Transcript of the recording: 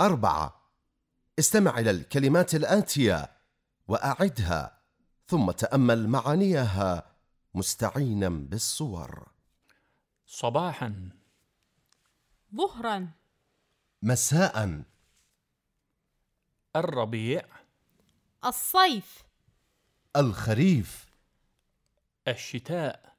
أربعة. استمع إلى الكلمات الآتية وأعدها ثم تأمل معانيها مستعينا بالصور. صباحا. ظهرا. مساء. الربيع. الصيف. الخريف. الشتاء.